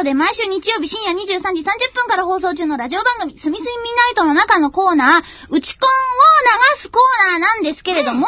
ドで毎週日曜日深夜23時30分から放送中のラジオ番組、すみすみミナイトの中のコーナー、うちコンを流すコーナーなんですけれども、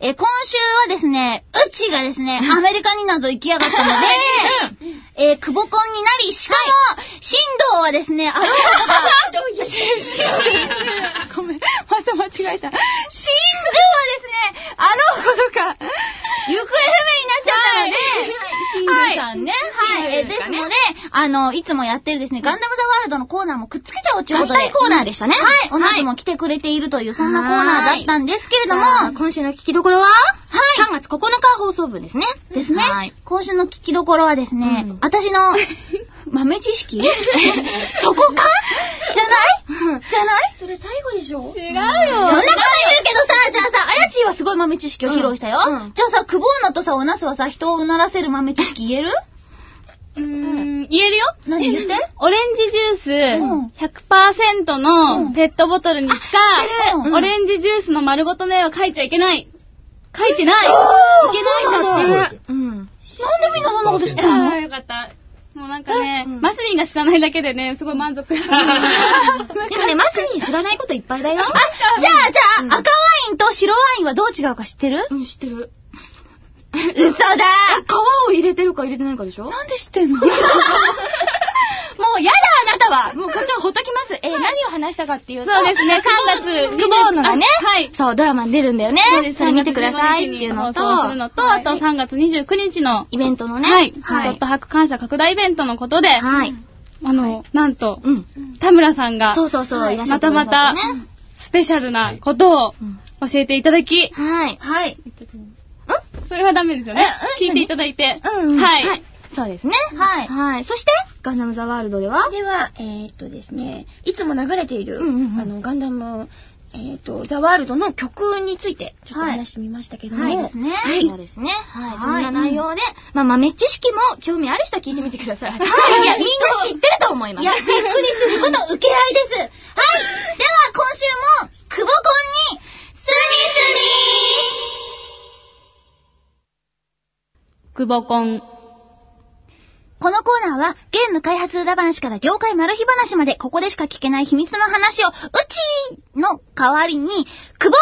えー今週はですね、うちがですね、アメリカになど行きやがったので、えー、久保コンになり、しかも、振動はですね、あ ろうことか、ごめん、また間違えた。振動はですね、あろうことか、行方不明になっちゃったので、シングさんね。はい、えーですので、あの、いつもやってるですね、ガンダムザワールドのコーナーもくっつけちゃおうということで。合体コーナーでしたね。はい、おなじも来てくれているという、そんなコーナーだったんですけれども、今週の聞きどころは？はい。3月9日放送分ですね。ですね、はい。今週の聞きどころはですね、うん。私の 豆知識？そこか？じゃない？じゃない？それ最後でしょ？そんなこと言うけどさ、じゃあさ、あやちーはすごい豆知識を披露したよ。うん。うん。じゃあさ、クボーナとさ、おなすはさ、人をうならせる豆知識言える？うーん、言えるよ？何？言ってオレンジジュうんース100%のペットボトルにしかうん、オレンジジュースの丸ごとの絵は描いちゃいけない。描いてない。いけないんだって。うん。なんでみんなそんなこと知ってるの？ああ、よかった。もうなんかね、うんマスミンが知らないだけでね、すごい満足。でもね、マスに知らないこといっぱいだよ。じゃあ、じゃあ、うん赤ワインと白ワインはどう違うか知ってる？うん、知ってる。嘘だ皮を入れてるか入れてないかでしょ？なんで知ってんの？もうやだあなたはもうこっちをほっときます。えー、何を話したかっていうと。そうですね、3月クボーノがね、あはい。そう、ドラマに出るんだよね。そうですそれ見てくださいっていうのと、放送するのと、あと3月29日の、イベントのね。はい、はいドット。博感謝拡大イベントのことで、はい。あの、なんと、うん。田村さんが、そうそうそう、はいいらっしゃってくださったね。スペシャルなことをうん教えていただき、はい。はい。それはダメですよねえ。聞いていただいて。うん。はい。そうですね。はいはい。そして、ガンダムザワールドでは？では、えーっとですね、いつも流れている、あの、ガンダム、えーっと、ザ・ワールドの曲について、ちょっと話してみましたけども、はいですね。はい。そうですね。はい。はいそんな内容で、まあ、豆知識も興味ある人は聞いてみてください。はい。はいいや、みんな知ってると思います。いや、びっくりすること受け合いです。はい。では、今週も、久保コンに、コン。このコーナーは、ゲーム開発裏話から業界マル秘話まで、ここでしか聞けない秘密の話を、うちの代わりに、久保のか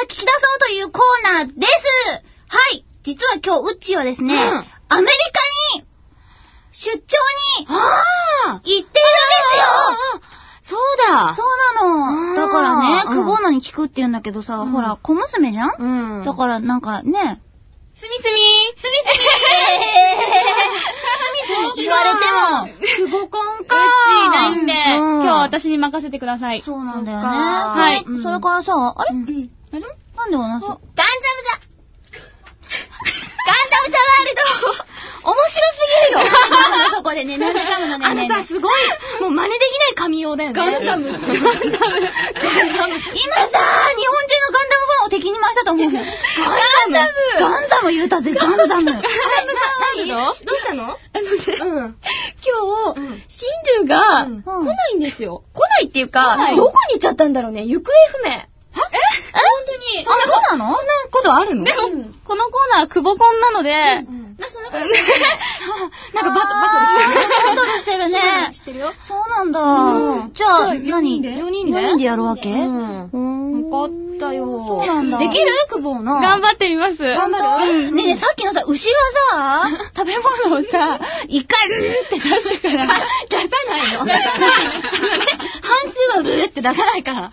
ら聞き出そうというコーナーです。はい。実は今日、うちはですね、うんアメリカに、出張に、行ってるんですよそうだそうなの。だからね、うん久保のに聞くって言うんだけどさ、うんほら、小娘じゃん。だからなんかね、すみすみすみすみすみすみ言われても、久保コンうっちいないんで、今日は私に任せてください。そうなんだよね。はいそれからさ、あれ、あれなんで同じガンダムザ、ガンダムザワールド面白すぎるよそこでね、なんでかむのね。あのさ、すごい、もう真似できない神用だよね。ガンダム。ガンダム。今さ、日本中のガンダムファンを敵に回したと思う。ガンダム。ガンダム言うたぜ、ガンダム。何どうしたの？あのね、うん。今日、うん。シンドゥがうん。来ないんですよ。来ないっていうか、はい。どこに行っちゃったんだろうね。行方不明。え？本当に。あ、そうなの？そんなことあるの？このコーナーはクボコンなので、な、そんなこと。なんかバト、ババトトルしてるルね。知ってるよ。そうなんだ。うん。じゃあ、じゃあ何？四人で？四人で ?4 人でやるわけ？うん。うん。わかったよ。そうなんだできる？久保の。頑張ってみます。頑張る？ねえねえ、さっきのさ、牛がさ、食べ物をさ、一回、うんって出してから、出さないの。半数はブーって出さないから。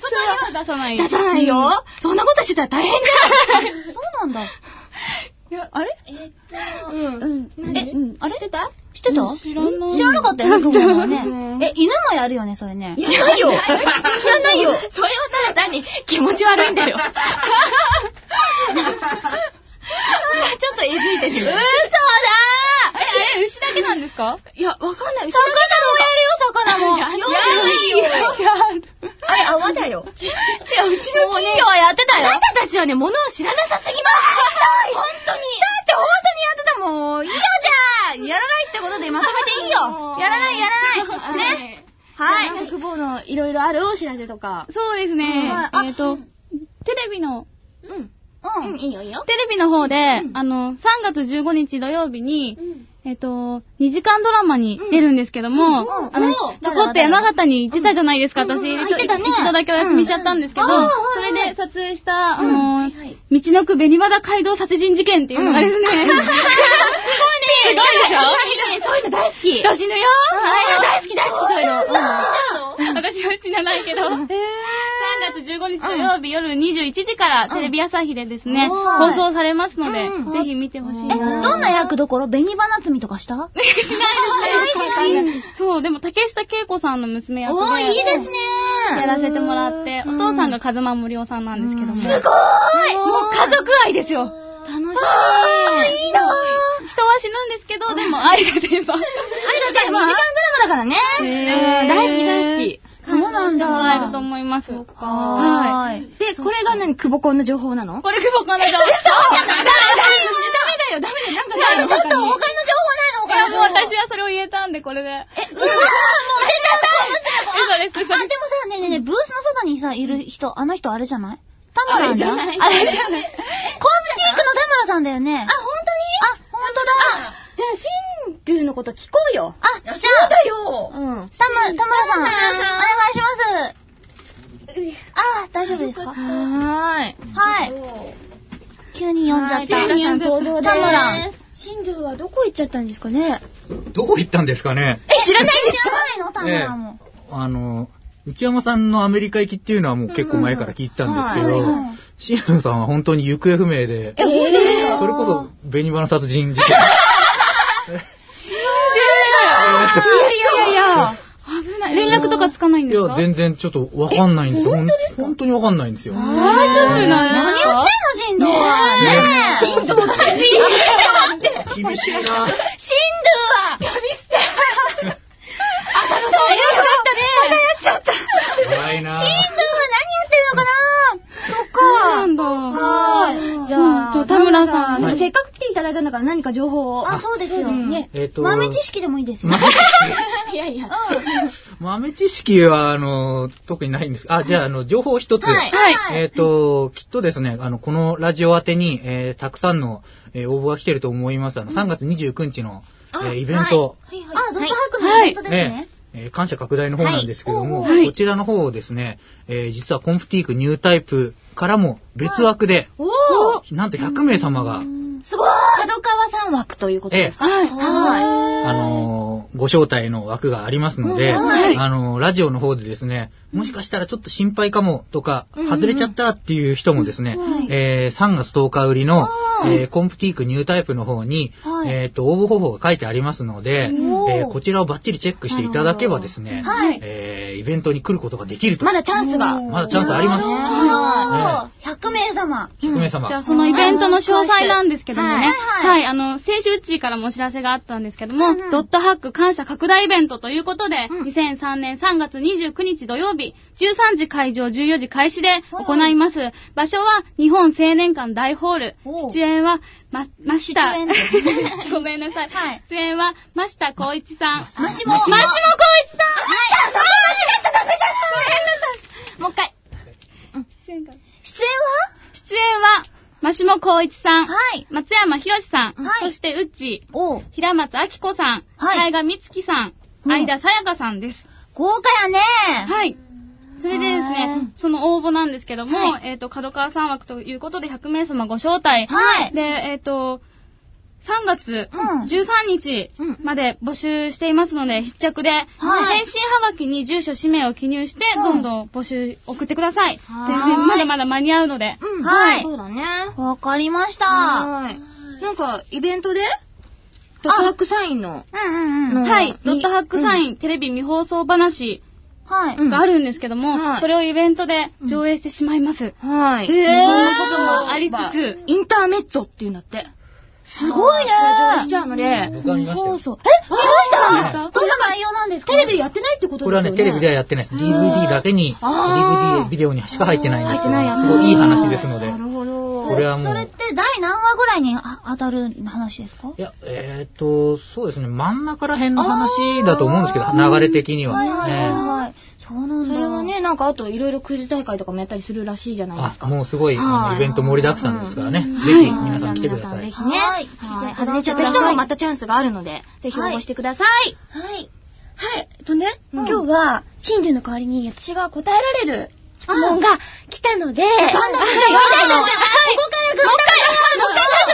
それは出さない。出さないよ。そんなことしてたら大変そうなんだ。あれ？うん。うん。え、うん、あれ？知ってた？知ってた？知らない。知らなかったよね、クボはうんね。え、犬もやるよね、それね。いや、ないよ。知らないよ。それはに気持ち悪いんだよ。ちょっとえずいてる。嘘だえ、え、牛だけなんですか？いや、わかんない。魚もやるよ、魚も。やないよ。あれ、泡だよ。違う、うちのもう金魚はやってたよ。あなたたちはね、物を知らなさすぎます。本当に。だって本当にやってたもん。いいよ、じゃあやらないってことでまとめていいよ。やらない、やらない。ね。はい。なんか、久保のいろいろあるお知らせとか。そうですね。はい。えっと、テレビの、うん。ううん。ん、いいよいいよ。テレビの方で、あの、3月15日土曜日に、えっと、2時間ドラマに出るんですけども、あの、ちょこっと山形に行ってたじゃないですか、私。一度だけお休みしちゃったんですけど、うん。それで撮影した、あの、道のく紅和街道殺人事件っていうのがですね、すごいね。すごいでしょ？いいね、そういうの大好き。人死ぬよ。大好き大好き、そういうの。私は死なないけど。3月15日土曜日夜21時からテレビ朝日でですね、放送されますので、ぜひ見てほしいえ、な。どんな役どころ？紅花摘みとかした？しないですしないそう、でも竹下恵子さんの娘役おー、いいで、ですね。やらせてもらって、お父さんが風間森夫さんなんですけども。すごいすごい。もう家族愛ですよ。楽しみ。い。いなぁ人は死ぬんですけど、でも愛がテーマ。ありがとう、2時間ドラマだからね。うん。大好き大好き。そうなんしてだ。もらえると思い。ます。はい。で、これが何、久保コンの情報なの？これ久保かなじゃダメだよ、ダメだよ、なんかないの？ちょっと他の情報ないのいや、もう他の情報私はそれを言えたんで、これで。え、うわもう出た嘘です、嘘あ、ででもさ、ねえねえねえ、ブースの外にさ、いる人、あの人あれじゃない？田村さんじゃん？あれじゃない。あれじゃない。コンビティークの田村さんだよね。あ、本当に？あ、本当だ。じゃあ、シンドゥのこと聞こうよ。あ、じゃあ、だよ。うん。田村、田村さん、お願いします。あ、大丈夫ですか？はーい。はい。急に呼んじゃった。はい急に呼んじゃった。田村。シンドゥはどこ行っちゃったんですかね？どこ行ったんですかね？え、知らない知らないの？田村も。あの、内山さんのアメリカ行きっていうのはもう結構前から聞いてたんですけど、うんうんシアンさんは本当に行方不明で、それこそ紅花殺人事件。いやいやいや。危ない。連絡とかつかないんいや、ですか？全然ちょっとわかんないんですよ。本当本当にわかんないんですよ。大丈夫なん何言ですかってんの、振動は。ねえ。振動って。厳しいな振動は。怖いな振動は何やってるのかなそっそうか。なんだ。はい。じゃあ、ほんと田村さんはいせっかく来ていただいたんだから何か情報を。あ、そうですよ。ね。えっと、豆知識でもいいですよ。いやいや。豆知識は、あの、特にないんです。あ、じゃあ、あの、情報一つ。はい。はい。えっ、と、きっとですね、あの、このラジオ宛てに、えーたくさんの、えー応募が来てると思います。あの、3月29日の、えーイベント、あ、ドットハックのイベントですね。えー感謝拡大の方なんですけども、はい。こちらの方をですね、えー実はコンプティークニュータイプからも別枠で、なんと100名様が、すごい角川さん枠ということええ。ですかはい。はあのーご招待の枠がありますので、はい。あのーラジオの方でですね、もしかしたらちょっと心配かもとか、外れちゃったっていう人もですね、えー3月10日売りの、えーコンプティークニュータイプの方に、はい。えっ、と、応募方法が書いてありますので、えーこちらをバッチリチェックしていただけばですね、はい。えーイベントに来ることができると。まだチャンスが。まだチャンスあります。あー100名様。100名様。じゃあ、そのイベントの詳細なんですけどもね。はいはいはい、あの、先週うちからもお知らせがあったんですけども、うんうんドットハック感謝拡大イベントということで、うん2003年3月29日土曜日、13時会場、14時開始で行います。場所は日本青年館大ホール出演は、ま、ました。ごめんなさい。はい出演は、真下光一さん。マシモ。マシモ光一さんはい。そこまでだったダメじゃないもう一回。出演か出演出演は、マシモ光一さん。はい松山博さん。はいそして、うっちー。はおう平松明子さん。はい海賀美月さん。うん相田さやかさんです。豪華やねはい。それでですはいね、その応募なんですけども、はえっ、と、角川さん枠ということで100名様ご招待。はいで、えっ、と、3月うん13日うんまで募集していますので、必着で、はい返信はがきに住所、氏名を記入して、うんどんどん募集送ってください。はい全然まだまだ間に合うので。うんはいそうだね。わかりました。はい。なんか、イベントでドットハックサインの。うんうんうん。のはい。にドットハックサイン、テレビ未放送話はい。うんがあるんですけども、はいそれをイベントで上映してしまいます。はい。へーこんなこともありつつインターメッツォっていうんだって。すごいね。これ上映しちゃうので、僕は見ましたえ？見ました？はいどんな内容なんですか？テレビでやってないってことですよね。これはね、テレビではやってないです。DVD だけに、DVD、ビデオにしか入ってないんですけど、入ってないやつすごいいい話ですのでな。るほど。これはもうそれって第何話ぐらいにあ当たる話ですか？いや、えーっと、そうですね、真ん中ら辺の話だと思うんですけど、流れ的には。はいはいええはい。そうなんだ。それはね、なんかあといろいろクイズ大会とかもやったりするらしいじゃないですあ、か。もうすごい、イベント盛りだくさんですからね。ぜはいひ、皆さん来てください。ぜひね。はいはい。外れちゃった人もまたチャンスがあるので、ぜひ応募してください。はい。はい。えっとね、今日は、真珠の代わりに私が答えられる質問が来たので、ここから、もう一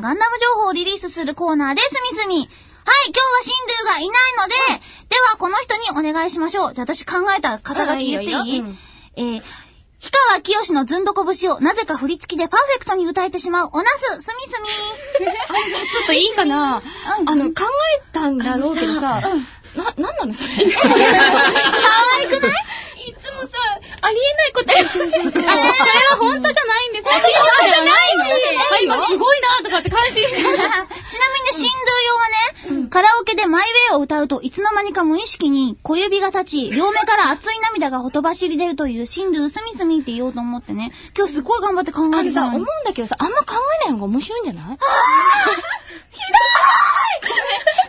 なガンダム情報をリリースするコーナーですみすみ。はい、今日はシンドゥがいないので、ではこの人にお願いしましょう。じゃあ私考えた肩書き言っていい？あいいよいいよ。えー、氷川きよしのずんどこ節をなぜか振り付きでパーフェクトに歌えてしまうおなす、すみすみ。あれ、ちょっといいかな。あの、考えたんだろうけどさ、な、なんなのそれ？可愛くない？いつもさ、ありえないこと。言ってる先生。あ、それは本当じゃないんですよ。本当じゃないの。あ、今すごいなとかって感心してちなみにね、シンドゥ用はね、カラオケでマイウェイを歌うといつの間にか無意識に小指が立ち、両目から熱い涙がほとばしり出るというシンドゥスミスミって言おうと思ってね、今日すごい頑張って考あれさ、えてたのに。思うんだけどさ、あんま考えない方が面白いんじゃない？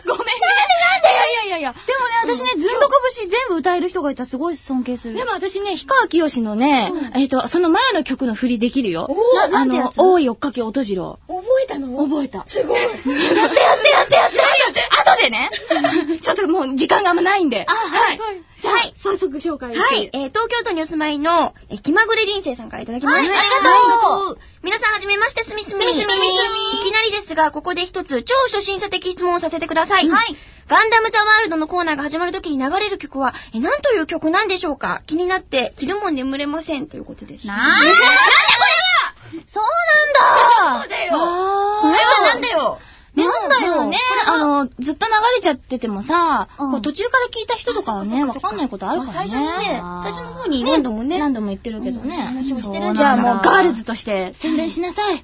ごめんね。なんでいやいやいや。でもね、私ね、ずんどこ節全部歌える人がいたらすごい尊敬する。でも私ね、氷川きよしのね、えっと、その前の曲の振りできるよ。なあのなんてやつ、多い追っかけ音次郎。覚えたの？覚えた。すごい。やってやってやってやってやって後でね。ちょっともう時間があんまないんで。あ、はい。じゃあ、早速紹介。はい、えー、東京都にお住まいの、えー、気まぐれ林生さんからいただきました。はいありがとう皆さんはじめまして、すみすみ。すみすみいきなりですが、ここで一つ超初心者的質問をさせてください。はい。ガンダムザワールドのコーナーが始まるときに流れる曲は、え、何という曲なんでしょうか？気になって、昼も眠れませんということです。なーなんでこれはそうなんだだよあこれはなんだよなんだよね、あの、ずっと流れちゃっててもさ、うん。こう途中から聞いた人とかはね、わかんないことあるからね。まあ最初のね最初の方に何度もね何度も言ってるけどね。話もしてるんだそうなんだじゃあもうガールズとして宣伝しなさい。は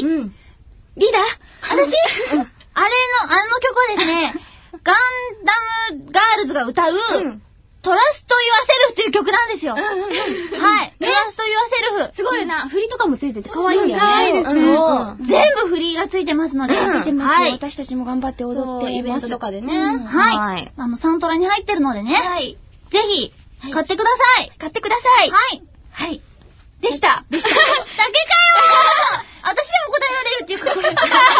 い。うん。リーダー？私、あれの、あの曲はですね、ガンダムガールズが歌う、トラスト・ユアセルフっていう曲なんですよ。はい。トラスト・ユアセルフ。すごいな、振りとかもついてて可愛いんだよね。可愛いですうんそう。全部振りがついてますので、はい。私たちも頑張って踊ってイベントとかでね。はい。はい。あの、サントラに入ってるのでね。はい。ぜひ、買ってください。買ってください。はい。はい。でした。でした。だけかよ 私でも答えられるっていうか、これ。私でも答えら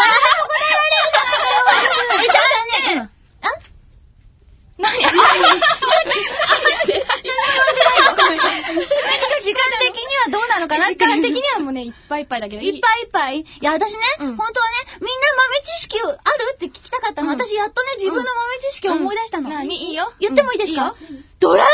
れるじゃないかよ。え、じゃあね、あ何時間的にはどうなのかなっていう時間的にはもうね、いっぱいいっぱいだけど。いっぱいいっぱい。いや、私ね、うん本当はね、みんな豆知識あるって聞きたかったの。うん私やっとね、自分の豆知識を思い出したの。何いいよ。言ってもいいですか、ドラえ